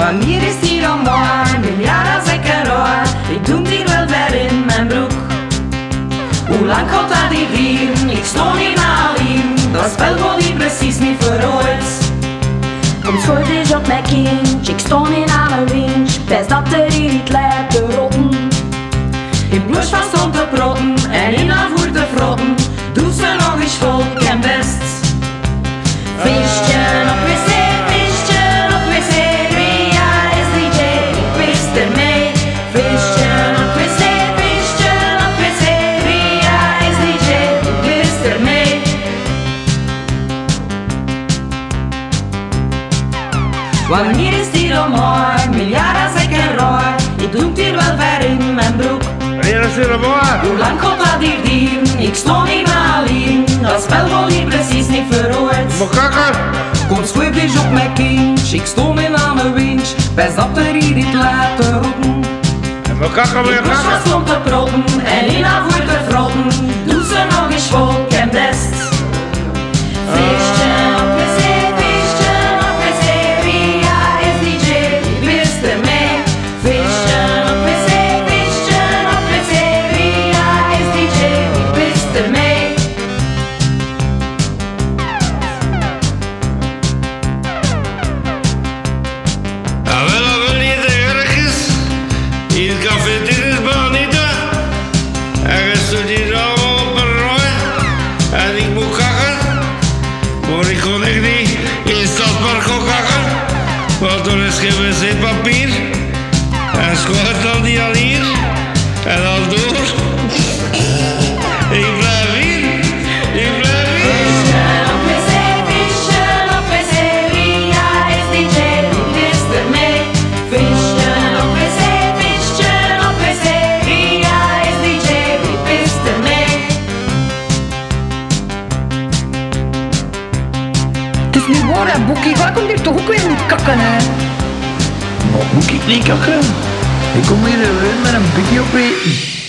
Wanneer is die dan warm? Een jaar als ik doe die wel ver in mijn broek. Hoe lang gaat dat hier? Ik sta niet alleen. Dat spel wordt hier precies niet verrooid. Komt voor is op mijn kindje, ik sta in alle winch. Best dat er hier niet lijkt te rotten. In blush van stond te protten Wanneer is die dan maar? Miljard als ik er raar. Ik doe het hier wel ver in mijn broek. Wanneer is er een waar? Hoe lang gaat dat hier dienen? Ik sta niet meer alleen. Dat spel wordt hier precies niet verrooid. Maar kakker. Kom squibbies op mijn kindje, ik sta in aan mijn winch. Best dat er hier niet laten rotten. En maar kakker weer kakker. om te protten en in haar voer te frotten. Er is geen wc-papier. En schoot dan die al hier. En dan door. Ik blijf hier. Ik blijf hier. Er er. Het is niet waar, hè, Boekie. Waar komt hier toch ook weer niet kakken, hè? Moet ik niet kakken? Ik kom hier met een bikje opeten.